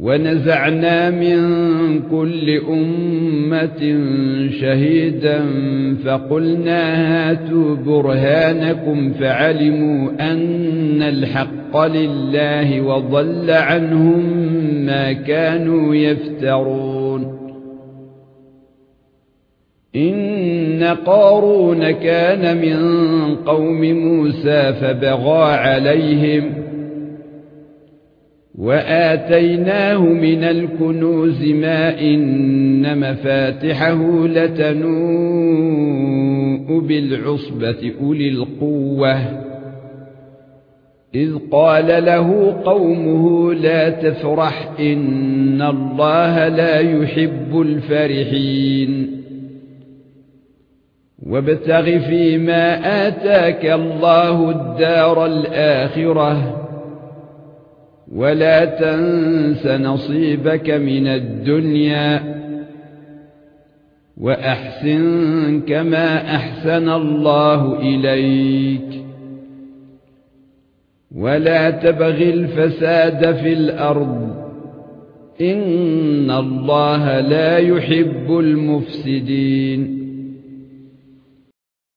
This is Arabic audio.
ونزعنا من كل أمة شهيدا فقلنا هاتوا برهانكم فعلموا أن الحق لله وضل عنهم ما كانوا يفترون. إن قارون كان من قوم موسى فبغى عليهم وآتيناه من الكنوز ما إن مفاتحه لتنوء بالعصبة أولي القوة. إذ قال له قومه لا تفرح إن الله لا يحب الفرحين. وابتغ فيما آتاك الله الدار الآخرة. ولا تنس نصيبك من الدنيا وأحسن كما أحسن الله إليك ولا تبغ الفساد في الأرض إن الله لا يحب المفسدين